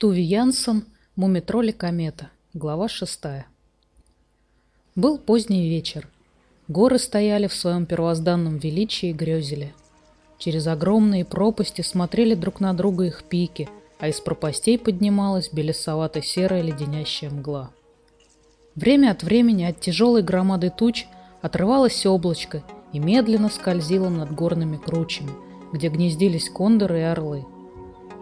Туви Янсен, Мумитроли комета. Глава шестая. Был поздний вечер. Горы стояли в своем первозданном величии и грезили. Через огромные пропасти смотрели друг на друга их пики, а из пропастей поднималась белесовато-серая леденящая мгла. Время от времени от тяжелой громады туч отрывалось облачко и медленно скользило над горными кручами, где гнездились кондоры и орлы –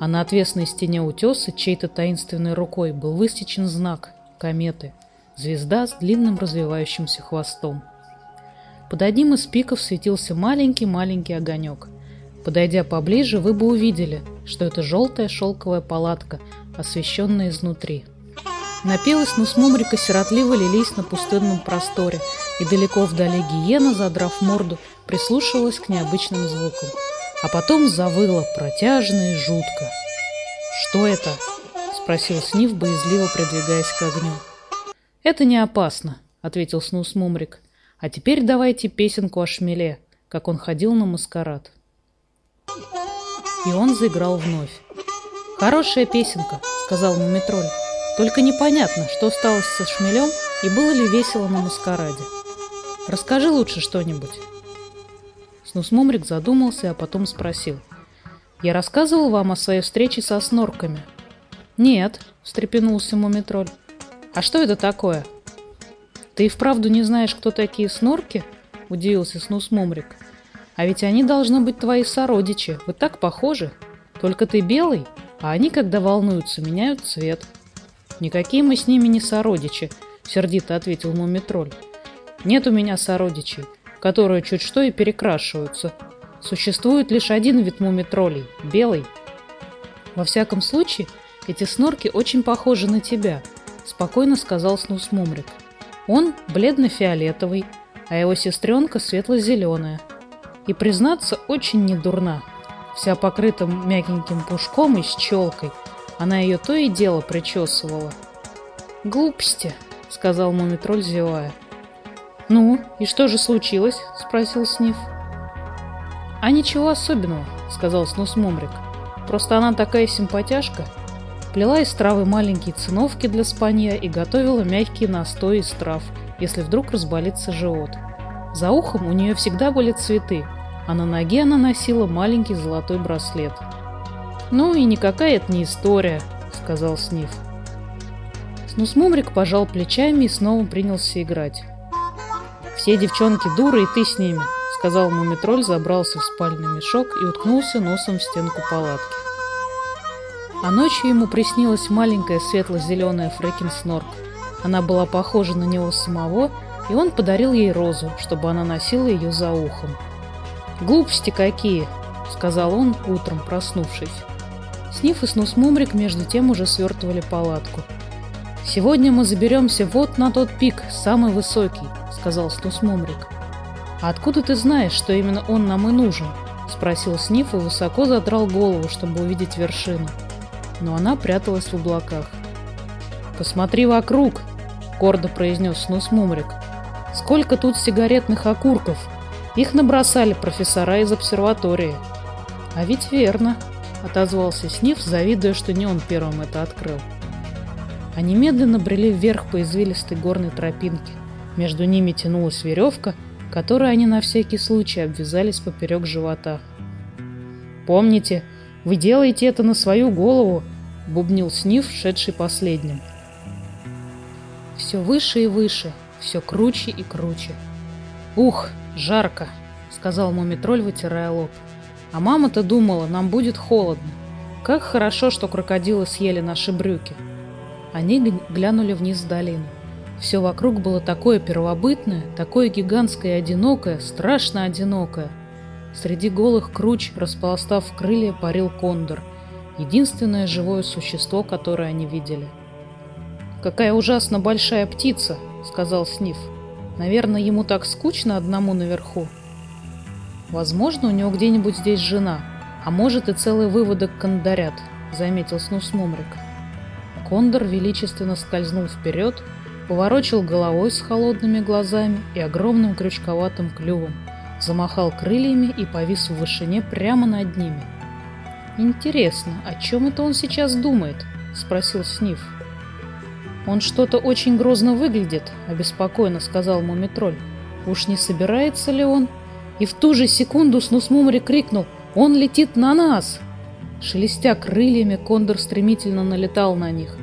а на отвесной стене утеса чьей-то таинственной рукой был высечен знак кометы – звезда с длинным развивающимся хвостом. Под одним из пиков светился маленький-маленький огонек. Подойдя поближе, вы бы увидели, что это желтая шелковая палатка, освещенная изнутри. Напилась Нусмумрика сиротливо лились на пустынном просторе, и далеко вдали гиена, задрав морду, прислушивалась к необычным звукам – а потом завыла протяжно и жутко. «Что это?» — спросил Снив, боязливо придвигаясь к огню. «Это не опасно», — ответил Снус Мумрик. «А теперь давайте песенку о шмеле, как он ходил на маскарад». И он заиграл вновь. «Хорошая песенка», — сказал Мумитроль. «Только непонятно, что стало со шмелем и было ли весело на маскараде. Расскажи лучше что-нибудь». Снусмумрик задумался, а потом спросил. «Я рассказывал вам о своей встрече со снорками?» «Нет», — встрепенулся Мумитроль. «А что это такое?» «Ты и вправду не знаешь, кто такие снорки?» — удивился Снусмумрик. «А ведь они должны быть твои сородичи. Вы так похожи. Только ты белый, а они, когда волнуются, меняют цвет». «Никакие мы с ними не сородичи», — сердито ответил Мумитроль. «Нет у меня сородичей которые чуть что и перекрашиваются. Существует лишь один вид мумитролей – белый. Во всяком случае, эти снорки очень похожи на тебя, спокойно сказал Снус Мумрик. Он бледно-фиолетовый, а его сестренка светло-зеленая. И, признаться, очень недурна. Вся покрыта мягеньким пушком и с. Она ее то и дело причесывала. «Глупости», — сказал Мумитроль, зевая. «Ну, и что же случилось?» – спросил Сниф. «А ничего особенного», – сказал Снус Мумрик. «Просто она такая симпатяшка. Плела из травы маленькие циновки для спанья и готовила мягкие настои из трав, если вдруг разболится живот. За ухом у нее всегда были цветы, а на ноге она носила маленький золотой браслет. «Ну и никакая это не история», — сказал Сниф. Снусмумрик пожал плечами и снова принялся играть. «Все девчонки дуры, и ты с ними», — сказал Мумитроль, забрался в спальный мешок и уткнулся носом в стенку палатки. А ночью ему приснилась маленькая светло-зеленая Фрэкин Снорк. Она была похожа на него самого, и он подарил ей розу, чтобы она носила ее за ухом. «Глупости какие!» — сказал он, утром проснувшись. Сниф и Снус Мумрик между тем уже свертывали палатку. «Сегодня мы заберемся вот на тот пик, самый высокий», сказал Снус Мумрик. «А откуда ты знаешь, что именно он нам и нужен?» — спросил Сниф и высоко задрал голову, чтобы увидеть вершину. Но она пряталась в облаках. «Посмотри вокруг!» — гордо произнес Снус Мумрик. «Сколько тут сигаретных окурков! Их набросали профессора из обсерватории». «А ведь верно!» — отозвался Сниф, завидуя, что не он первым это открыл. Они медленно брели вверх по извилистой горной тропинке. Между ними тянулась веревка, которой они на всякий случай обвязались поперек живота. «Помните, вы делаете это на свою голову!» — бубнил Сниф, шедший последним. Все выше и выше, все круче и круче. «Ух, жарко!» — сказал Мумитроль, вытирая лоб. «А мама-то думала, нам будет холодно. Как хорошо, что крокодилы съели наши брюки!» Они глянули вниз в долину. Все вокруг было такое первобытное, такое гигантское и одинокое, страшно одинокое. Среди голых круч, располостав крылья, парил кондор. Единственное живое существо, которое они видели. «Какая ужасно большая птица!» — сказал Сниф. «Наверное, ему так скучно одному наверху». «Возможно, у него где-нибудь здесь жена, а может и целый выводок кондорят», — заметил Снус Мумрик. Кондор величественно скользнул вперед, поворочил головой с холодными глазами и огромным крючковатым клювом, замахал крыльями и повис в вышине прямо над ними. «Интересно, о чем это он сейчас думает?» — спросил Сниф. «Он что-то очень грозно выглядит», — обеспокоенно сказал Мумитроль. «Уж не собирается ли он?» И в ту же секунду Снусмумри крикнул «Он летит на нас!» Шелестя крыльями, кондор стремительно налетал на них.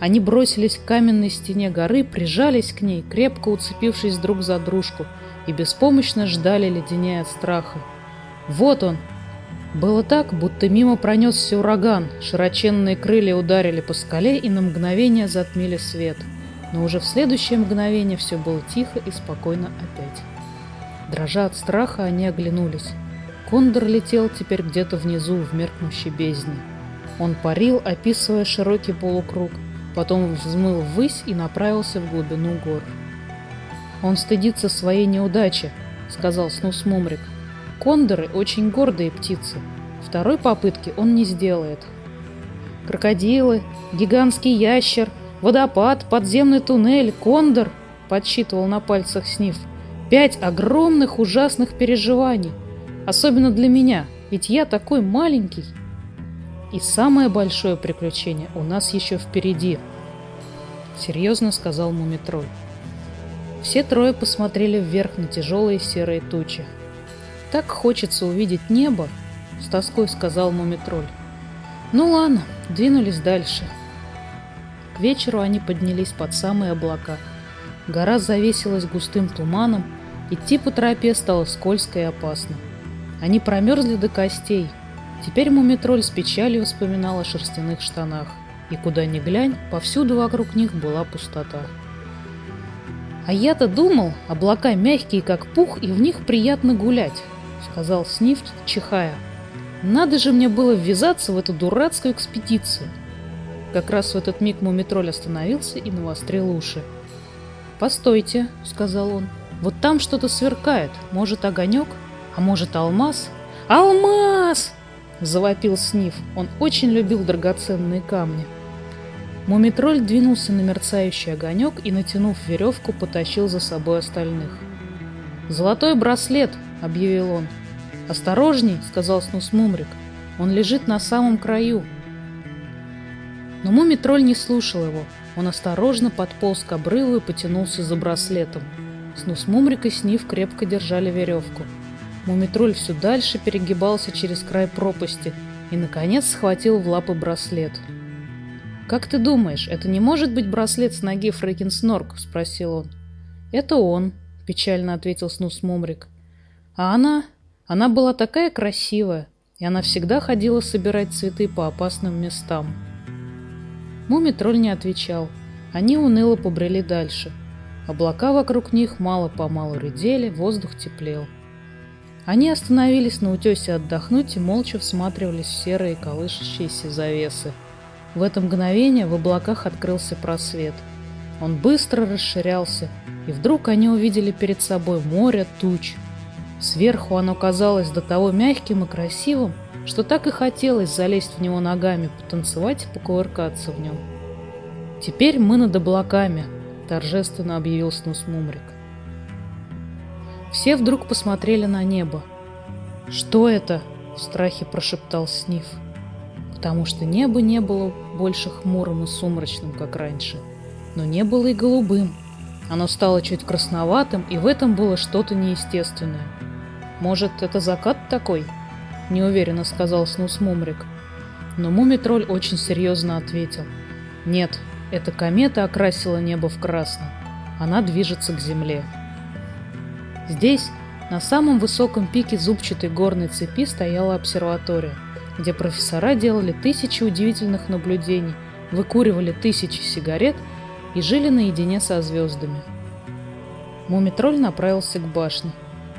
Они бросились к каменной стене горы, прижались к ней, крепко уцепившись друг за дружку, и беспомощно ждали, леденея от страха. «Вот он!» Было так, будто мимо пронесся ураган, широченные крылья ударили по скале и на мгновение затмили свет. Но уже в следующее мгновение все было тихо и спокойно опять. Дрожа от страха, они оглянулись. Кондор летел теперь где-то внизу, в меркнущей бездне. Он парил, описывая широкий полукруг, потом взмыл ввысь и направился в глубину гор. «Он стыдится своей неудачи», — сказал Снус Мумрик. «Кондоры — очень гордые птицы. Второй попытки он не сделает». «Крокодилы, гигантский ящер, водопад, подземный туннель, кондор», — подсчитывал на пальцах Сниф. «Пять огромных ужасных переживаний. Особенно для меня, ведь я такой маленький». И самое большое приключение у нас еще впереди, серьезно сказал Мумитроль. Все трое посмотрели вверх на тяжелые серые тучи. Так хочется увидеть небо, с тоской сказал Мумитроль. Ну ладно, двинулись дальше. К вечеру они поднялись под самые облака. Гора завесилась густым туманом, идти по тропе стало скользко и опасно. Они промерзли до костей, Теперь мумитроль с печалью вспоминал о шерстяных штанах, и куда ни глянь, повсюду вокруг них была пустота. «А я-то думал, облака мягкие, как пух, и в них приятно гулять», — сказал Снифт, чихая. «Надо же мне было ввязаться в эту дурацкую экспедицию». Как раз в этот миг мумитроль остановился и навострил уши. «Постойте», — сказал он, — «вот там что-то сверкает. Может, огонек? А может, алмаз?» «Алмаз!» Завопил Сниф. Он очень любил драгоценные камни. Мумитроль двинулся на мерцающий огонек и, натянув веревку, потащил за собой остальных. «Золотой браслет!» — объявил он. «Осторожней!» — сказал Снус Мумрик. «Он лежит на самом краю!» Но Мумитроль не слушал его. Он осторожно подполз к обрыву и потянулся за браслетом. Снус Мумрик и Сниф крепко держали веревку. Мумитроль все дальше перегибался через край пропасти и, наконец, схватил в лапы браслет. «Как ты думаешь, это не может быть браслет с ноги Фрейкинснорк?» — спросил он. «Это он», — печально ответил Снус Мумрик. «А она? Она была такая красивая, и она всегда ходила собирать цветы по опасным местам». Мумитроль не отвечал. Они уныло побрели дальше. Облака вокруг них мало-помалу редели, воздух теплел. Они остановились на утесе отдохнуть и молча всматривались в серые колышащиеся завесы. В это мгновение в облаках открылся просвет. Он быстро расширялся, и вдруг они увидели перед собой море туч. Сверху оно казалось до того мягким и красивым, что так и хотелось залезть в него ногами, потанцевать и покувыркаться в нем. «Теперь мы над облаками», — торжественно объявил Снус Мумрик. Все вдруг посмотрели на небо. «Что это?» — в страхе прошептал Сниф. Потому что небо не было больше хмурым и сумрачным, как раньше, но не было и голубым. Оно стало чуть красноватым, и в этом было что-то неестественное. «Может, это закат такой?» — неуверенно сказал Снус Мумрик. Но Мумитроль очень серьезно ответил. «Нет, эта комета окрасила небо в красный. Она движется к Земле». Здесь, на самом высоком пике зубчатой горной цепи, стояла обсерватория, где профессора делали тысячи удивительных наблюдений, выкуривали тысячи сигарет и жили наедине со звездами. Мумитроль направился к башне.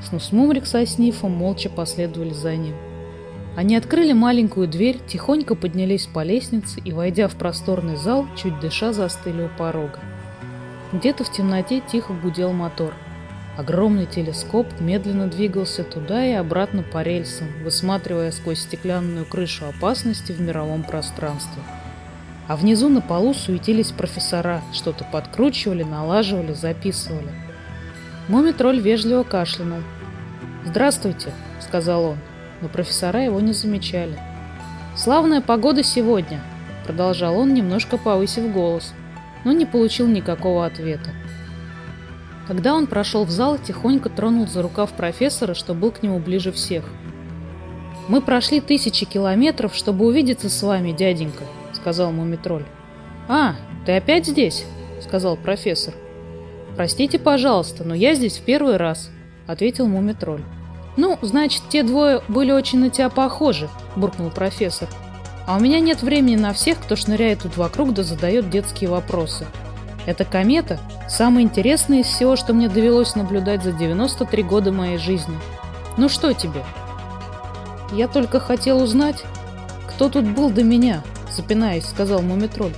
Снусмумрик со Снифом молча последовали за ним. Они открыли маленькую дверь, тихонько поднялись по лестнице и, войдя в просторный зал, чуть дыша застыли у порога. Где-то в темноте тихо гудел мотор – Огромный телескоп медленно двигался туда и обратно по рельсам, высматривая сквозь стеклянную крышу опасности в мировом пространстве. А внизу на полу суетились профессора, что-то подкручивали, налаживали, записывали. Мумитроль вежливо кашлянул. «Здравствуйте», — сказал он, но профессора его не замечали. «Славная погода сегодня», — продолжал он, немножко повысив голос, но не получил никакого ответа. Когда он прошел в зал, тихонько тронул за рукав профессора, что был к нему ближе всех. «Мы прошли тысячи километров, чтобы увидеться с вами, дяденька», — сказал Мумитроль. «А, ты опять здесь?» — сказал профессор. «Простите, пожалуйста, но я здесь в первый раз», — ответил Мумитроль. «Ну, значит, те двое были очень на тебя похожи», — буркнул профессор. «А у меня нет времени на всех, кто шныряет тут вокруг да задает детские вопросы. Эта комета – самое интересное из всего, что мне довелось наблюдать за 93 года моей жизни. Ну что тебе?» «Я только хотел узнать, кто тут был до меня», — запинаясь, сказал Мумитроль.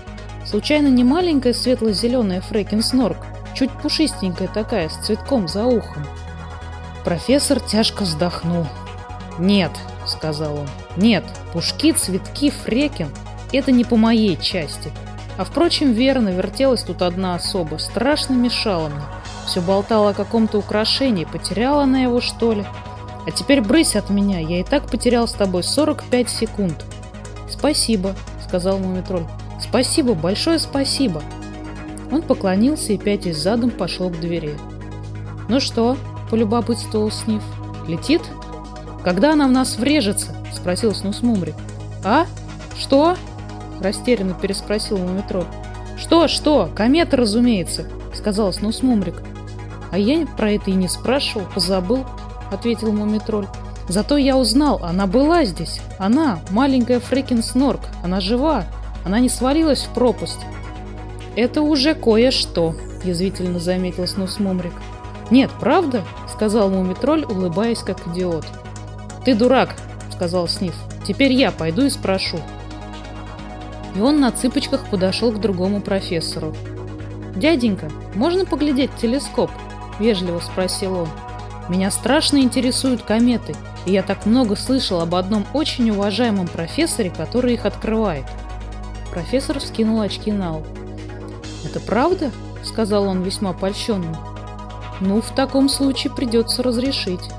«Случайно не маленькая светло-зеленая Фрейкин Снорк, чуть пушистенькая такая, с цветком за ухом?» Профессор тяжко вздохнул. «Нет», — сказал он, — «нет, пушки, цветки, Фрекин — это не по моей части. А впрочем, верно, вертелась тут одна особа, страшно мешала мне. Все болтала о каком-то украшении, потеряла она его, что ли?» А теперь брысь от меня, я и так потерял с тобой 45 секунд. Спасибо, сказал Мумитроль. Спасибо, большое спасибо. Он поклонился и, пятясь задом, пошел к двери. Ну что, полюбопытствовал Сниф. Летит? Когда она в нас врежется? Спросил Снус Мумрик. А? Что? Растерянно переспросил Мумитроль. Что, что? Комета, разумеется, сказал Снус Мумрик. А я про это и не спрашивал, позабыл ответил Мумитроль. Зато я узнал, она была здесь. Она, маленькая Фрекин Снорк, она жива. Она не свалилась в пропасть. Это уже кое-что, язвительно заметил Снус Мумрик. Нет, правда? сказал Мумитроль, улыбаясь как идиот. Ты дурак, сказал Сниф. Теперь я пойду и спрошу. И он на цыпочках подошел к другому профессору. «Дяденька, можно поглядеть телескоп?» – вежливо спросил он. Меня страшно интересуют кометы, и я так много слышал об одном очень уважаемом профессоре, который их открывает. Профессор вскинул очки на лоб. «Это правда?» — сказал он весьма польщенно. «Ну, в таком случае придется разрешить».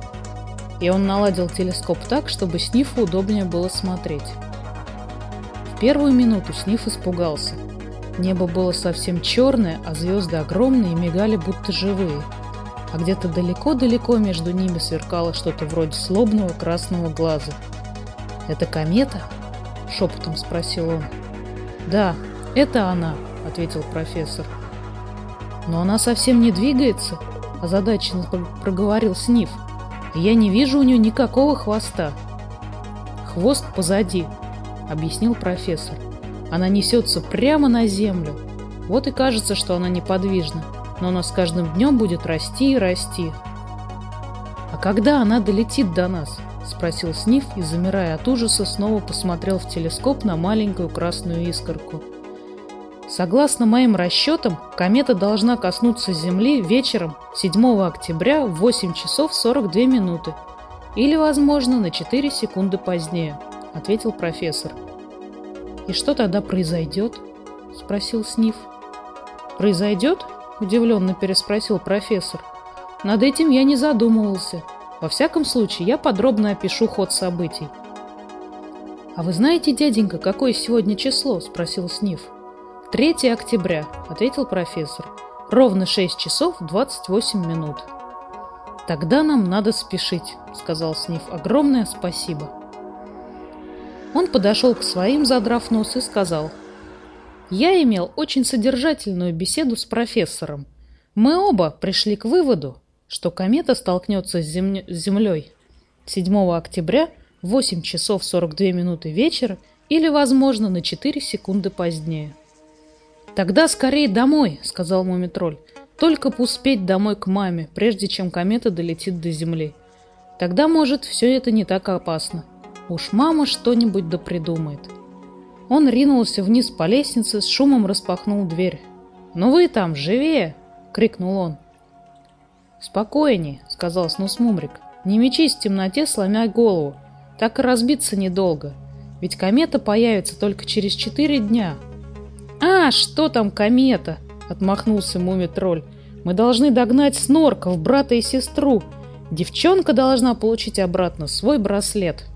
И он наладил телескоп так, чтобы Снифу удобнее было смотреть. Первую минуту Сниф испугался. Небо было совсем черное, а звезды огромные и мигали будто живые — а где-то далеко-далеко между ними сверкало что-то вроде слобного красного глаза. «Это комета?» — шепотом спросил он. «Да, это она», — ответил профессор. «Но она совсем не двигается», — озадаченно проговорил Сниф. «Я не вижу у нее никакого хвоста». «Хвост позади», — объяснил профессор. «Она несется прямо на землю. Вот и кажется, что она неподвижна но она с каждым днем будет расти и расти. «А когда она долетит до нас?» — спросил Сниф и, замирая от ужаса, снова посмотрел в телескоп на маленькую красную искорку. Согласно моим расчетам, комета должна коснуться Земли вечером 7 октября в 8 часов 42 минуты. Или, возможно, на 4 секунды позднее, ответил профессор. И что тогда произойдет? спросил Сниф. Произойдет? Удивленно переспросил профессор. Над этим я не задумывался. Во всяком случае, я подробно опишу ход событий. «А вы знаете, дяденька, какое сегодня число?» – спросил Сниф. «3 октября», – ответил профессор. «Ровно 6 часов 28 минут». «Тогда нам надо спешить», – сказал Сниф. «Огромное спасибо». Он подошел к своим, задрав нос, и сказал – я имел очень содержательную беседу с профессором. Мы оба пришли к выводу, что комета столкнется с, зем... с Землей 7 октября в 8 часов 42 минуты вечера или, возможно, на 4 секунды позднее. «Тогда скорее домой», — сказал Мумитроль. «Только успеть домой к маме, прежде чем комета долетит до Земли. Тогда, может, все это не так опасно. Уж мама что-нибудь да придумает». Он ринулся вниз по лестнице, с шумом распахнул дверь. «Ну вы там, живее!» — крикнул он. «Спокойнее», — сказал Снус Мумрик. «Не мечись в темноте, сломя голову. Так и разбиться недолго. Ведь комета появится только через четыре дня». «А, что там комета?» — отмахнулся Муми-тролль. «Мы должны догнать снорков, брата и сестру. Девчонка должна получить обратно свой браслет».